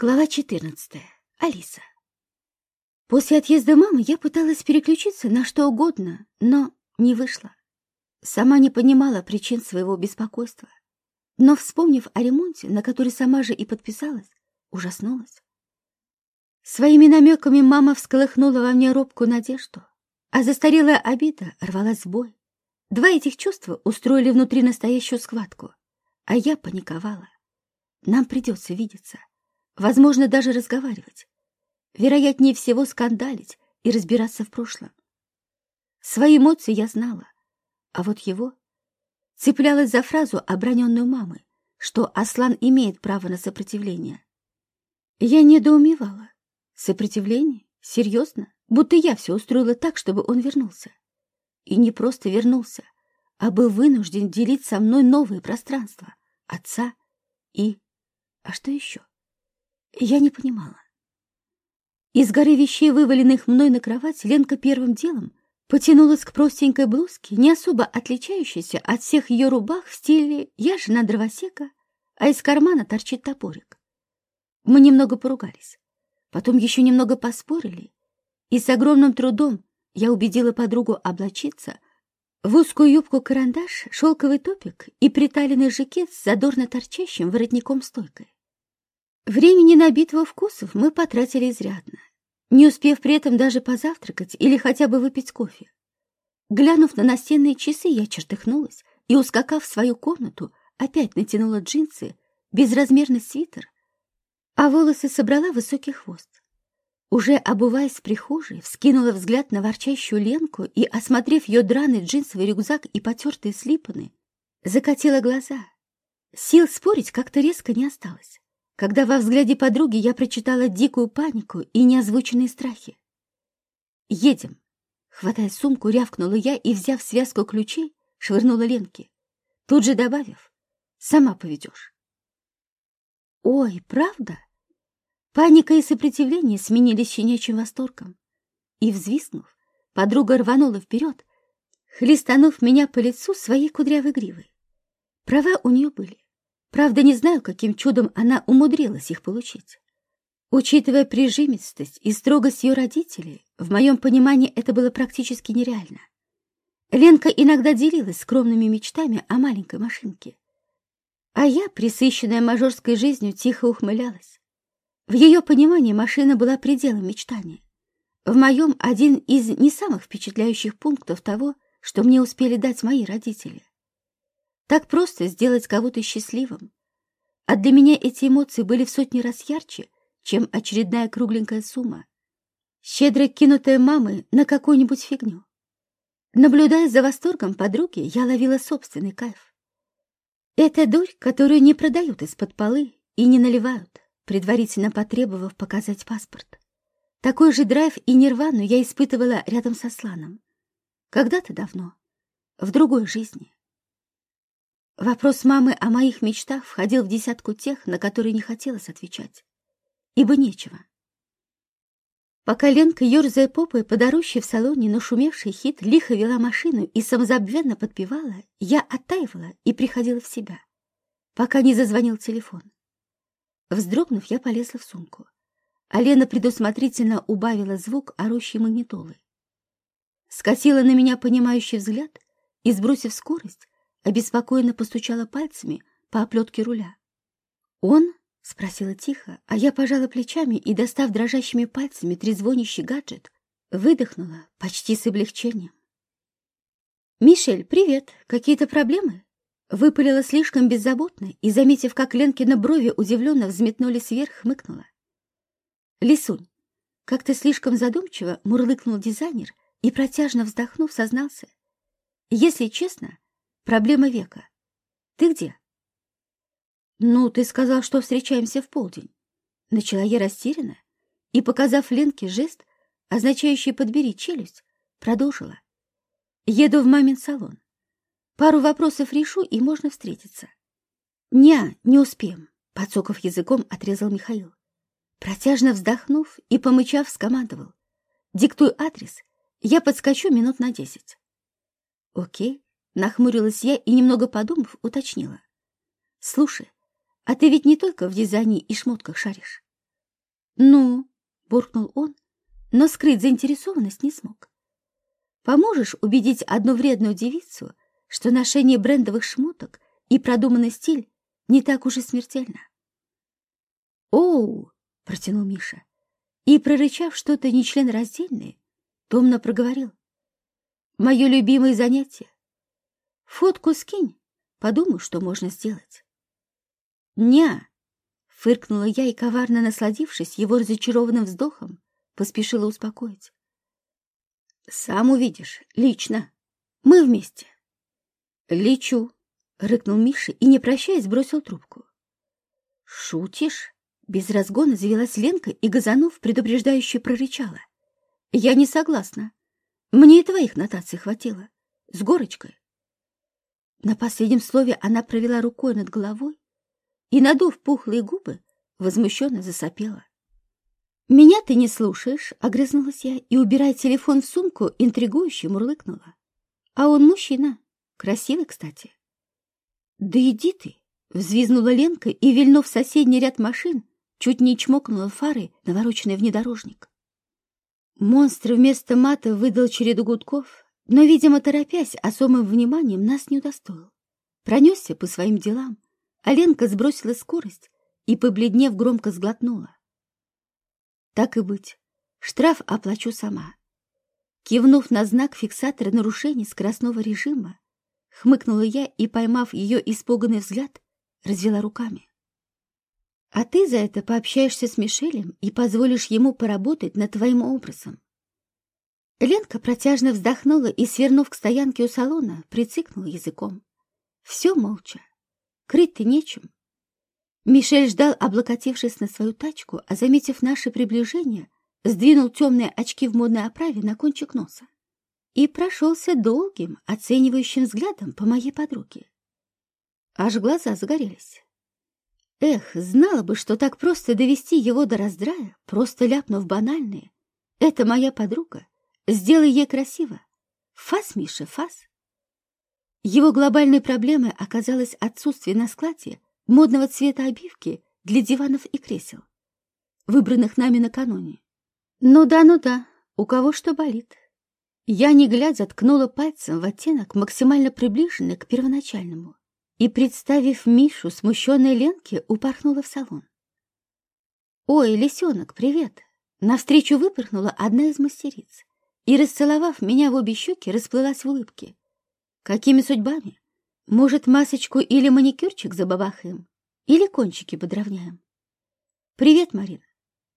Глава 14. Алиса. После отъезда мамы я пыталась переключиться на что угодно, но не вышло. Сама не понимала причин своего беспокойства. Но, вспомнив о ремонте, на который сама же и подписалась, ужаснулась. Своими намеками мама всколыхнула во мне робкую надежду, а застарелая обида рвалась в бой. Два этих чувства устроили внутри настоящую схватку, а я паниковала. Нам придется видеться возможно, даже разговаривать. Вероятнее всего, скандалить и разбираться в прошлом. Свои эмоции я знала, а вот его цеплялась за фразу, оброненную мамой, что Аслан имеет право на сопротивление. Я недоумевала. Сопротивление? Серьезно? Будто я все устроила так, чтобы он вернулся. И не просто вернулся, а был вынужден делить со мной новое пространство, отца и... А что еще? Я не понимала. Из горы вещей, вываленных мной на кровать, Ленка первым делом потянулась к простенькой блузке, не особо отличающейся от всех ее рубах в стиле «я жена дровосека», а из кармана торчит топорик. Мы немного поругались, потом еще немного поспорили, и с огромным трудом я убедила подругу облачиться в узкую юбку-карандаш, шелковый топик и приталенный жакет с задорно торчащим воротником-стойкой. Времени на битву вкусов мы потратили изрядно, не успев при этом даже позавтракать или хотя бы выпить кофе. Глянув на настенные часы, я чертыхнулась и, ускакав в свою комнату, опять натянула джинсы, безразмерный свитер, а волосы собрала высокий хвост. Уже обуваясь в прихожей, вскинула взгляд на ворчащую Ленку и, осмотрев ее драный джинсовый рюкзак и потертые слипаны, закатила глаза. Сил спорить как-то резко не осталось когда во взгляде подруги я прочитала дикую панику и неозвученные страхи. «Едем!» Хватая сумку, рявкнула я и, взяв связку ключей, швырнула Ленке, тут же добавив «Сама поведешь». «Ой, правда?» Паника и сопротивление сменились щенячьим восторгом. И, взвискнув, подруга рванула вперед, хлестанув меня по лицу своей кудрявой гривой. Права у нее были. Правда, не знаю, каким чудом она умудрилась их получить. Учитывая прижимистость и строгость ее родителей, в моем понимании это было практически нереально. Ленка иногда делилась скромными мечтами о маленькой машинке. А я, присыщенная мажорской жизнью, тихо ухмылялась. В ее понимании машина была пределом мечтания. В моем один из не самых впечатляющих пунктов того, что мне успели дать мои родители. Так просто сделать кого-то счастливым. А для меня эти эмоции были в сотни раз ярче, чем очередная кругленькая сумма, щедро кинутая мамой на какую-нибудь фигню. Наблюдая за восторгом подруги, я ловила собственный кайф. Это дурь, которую не продают из-под полы и не наливают, предварительно потребовав показать паспорт. Такой же драйв и нирвану я испытывала рядом со Сланом. Когда-то давно, в другой жизни. Вопрос мамы о моих мечтах входил в десятку тех, на которые не хотелось отвечать. Ибо нечего. Пока Ленка, ерзая попой, подорущей в салоне, но шумевший хит, лихо вела машину и самозабвенно подпевала, я оттаивала и приходила в себя, пока не зазвонил телефон. Вздрогнув, я полезла в сумку, а Лена предусмотрительно убавила звук орущей магнитолы. Скосила на меня понимающий взгляд и, сбросив скорость, обеспокоенно постучала пальцами по оплетке руля. «Он?» — спросила тихо, а я пожала плечами и, достав дрожащими пальцами трезвонящий гаджет, выдохнула почти с облегчением. «Мишель, привет! Какие-то проблемы?» Выпалила слишком беззаботно и, заметив, как Ленкина брови удивленно взметнулись вверх, хмыкнула. «Лисунь, как ты слишком задумчиво мурлыкнул дизайнер и, протяжно вздохнув, сознался. Если честно, Проблема века. Ты где? Ну, ты сказал, что встречаемся в полдень. Начала я растерянно и, показав Ленке жест, означающий «подбери челюсть», продолжила. Еду в мамин салон. Пару вопросов решу, и можно встретиться. «Не, не успеем», — подсоков языком, отрезал Михаил. Протяжно вздохнув и помычав, скомандовал. «Диктуй адрес, я подскочу минут на десять». «Окей», Нахмурилась я и, немного подумав, уточнила. «Слушай, а ты ведь не только в дизайне и шмотках шаришь. «Ну?» — буркнул он, но скрыть заинтересованность не смог. «Поможешь убедить одну вредную девицу, что ношение брендовых шмоток и продуманный стиль не так уж и смертельно?» «Оу!» — протянул Миша и, прорычав что-то нечленораздельное, томно проговорил. «Мое любимое занятие. Фотку скинь, подумаю, что можно сделать». «Ня!» — фыркнула я и, коварно насладившись его разочарованным вздохом, поспешила успокоить. «Сам увидишь, лично. Мы вместе». «Лечу», — рыкнул Миша и, не прощаясь, бросил трубку. «Шутишь?» Без разгона завелась Ленка и, газанув, предупреждающе прорычала. «Я не согласна. Мне и твоих нотаций хватило. С горочкой». На последнем слове она провела рукой над головой и, надув пухлые губы, возмущенно засопела. «Меня ты не слушаешь», — огрызнулась я и, убирая телефон в сумку, интригующе мурлыкнула. «А он мужчина. Красивый, кстати». «Да иди ты!» — взвизнула Ленка и, вильнув соседний ряд машин, чуть не чмокнула фары навороченный внедорожник. Монстр вместо мата выдал череду гудков, но, видимо, торопясь, особым вниманием нас не удостоил. Пронесся по своим делам, а Ленка сбросила скорость и, побледнев, громко сглотнула. Так и быть, штраф оплачу сама. Кивнув на знак фиксатора нарушений скоростного режима, хмыкнула я и, поймав ее испуганный взгляд, развела руками. А ты за это пообщаешься с Мишелем и позволишь ему поработать над твоим образом. Ленка протяжно вздохнула и, свернув к стоянке у салона, прицикнула языком. Все молча. Крыть-то нечем. Мишель ждал, облокотившись на свою тачку, а, заметив наше приближение, сдвинул темные очки в модной оправе на кончик носа и прошелся долгим, оценивающим взглядом по моей подруге. Аж глаза загорелись. Эх, знала бы, что так просто довести его до раздрая, просто ляпнув банальные. Это моя подруга. Сделай ей красиво. Фас, Миша, фас. Его глобальной проблемой оказалось отсутствие на складе модного цвета обивки для диванов и кресел, выбранных нами накануне. Ну да, ну да, у кого что болит. Я, не глядя, ткнула пальцем в оттенок, максимально приближенный к первоначальному и, представив Мишу, смущенной Ленке, упорхнула в салон. «Ой, лисенок, привет!» Навстречу выпорхнула одна из мастериц и, расцеловав меня в обе щеки, расплылась в улыбке. «Какими судьбами? Может, масочку или маникюрчик забабахаем? Или кончики подровняем?» «Привет, Марина!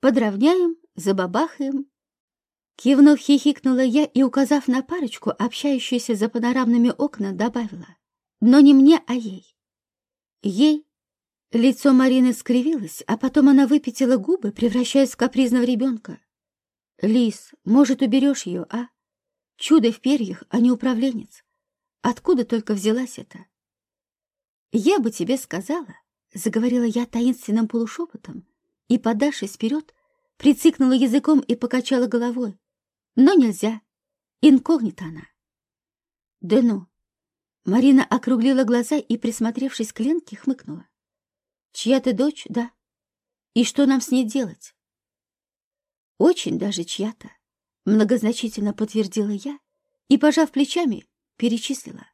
Подровняем, забабахаем». Кивнув, хихикнула я и, указав на парочку, общающуюся за панорамными окна, добавила. Но не мне, а ей. Ей. Лицо Марины скривилось, а потом она выпятила губы, превращаясь в капризного ребенка. Лис, может, уберешь ее, а? Чудо в перьях, а не управленец. Откуда только взялась это? Я бы тебе сказала, заговорила я таинственным полушепотом и, подавшись вперед, прицикнула языком и покачала головой. Но нельзя. Инкогнита она. Да ну, Марина округлила глаза и, присмотревшись к Ленке, хмыкнула. «Чья ты дочь, да? И что нам с ней делать?» «Очень даже чья-то», — многозначительно подтвердила я и, пожав плечами, перечислила.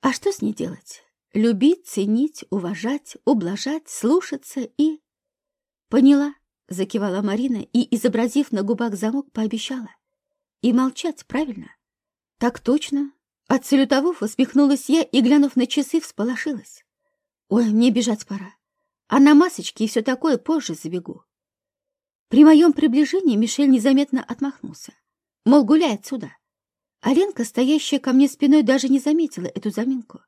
«А что с ней делать? Любить, ценить, уважать, ублажать, слушаться и...» «Поняла», — закивала Марина и, изобразив на губах замок, пообещала. «И молчать, правильно?» «Так точно», Отсалютовав, усмехнулась я и, глянув на часы, всполошилась. Ой, мне бежать пора. А на масочке и все такое позже забегу. При моем приближении Мишель незаметно отмахнулся. Мол, гуляй отсюда. А Ленка, стоящая ко мне спиной, даже не заметила эту заминку.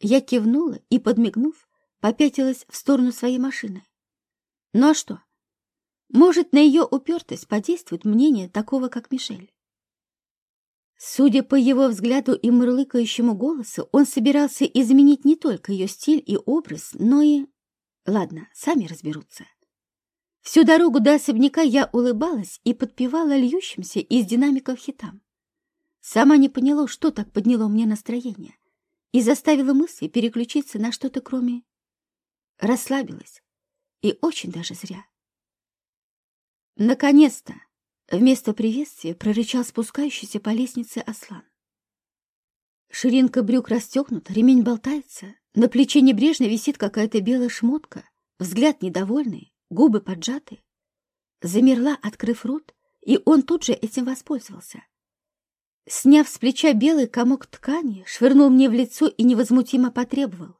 Я кивнула и, подмигнув, попятилась в сторону своей машины. Ну а что? Может, на ее упертость подействует мнение такого, как Мишель. Судя по его взгляду и мурлыкающему голосу, он собирался изменить не только ее стиль и образ, но и... Ладно, сами разберутся. Всю дорогу до особняка я улыбалась и подпевала льющимся из динамиков хитам. Сама не поняла, что так подняло мне настроение, и заставила мысли переключиться на что-то кроме... Расслабилась, и очень даже зря. Наконец-то! Вместо приветствия прорычал спускающийся по лестнице Аслан. Ширинка брюк расстегнута, ремень болтается, на плече небрежно висит какая-то белая шмотка, взгляд недовольный, губы поджаты. Замерла, открыв рот, и он тут же этим воспользовался. Сняв с плеча белый комок ткани, швырнул мне в лицо и невозмутимо потребовал.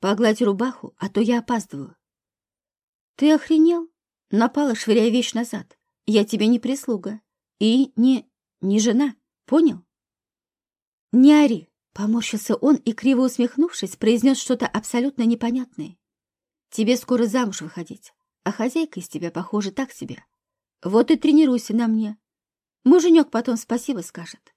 «Погладь рубаху, а то я опаздываю». «Ты охренел?» — напала, швыряя вещь назад. «Я тебе не прислуга и не... не жена, понял?» «Не ори!» — поморщился он и, криво усмехнувшись, произнес что-то абсолютно непонятное. «Тебе скоро замуж выходить, а хозяйка из тебя, похоже, так себе. Вот и тренируйся на мне. Муженек потом спасибо скажет».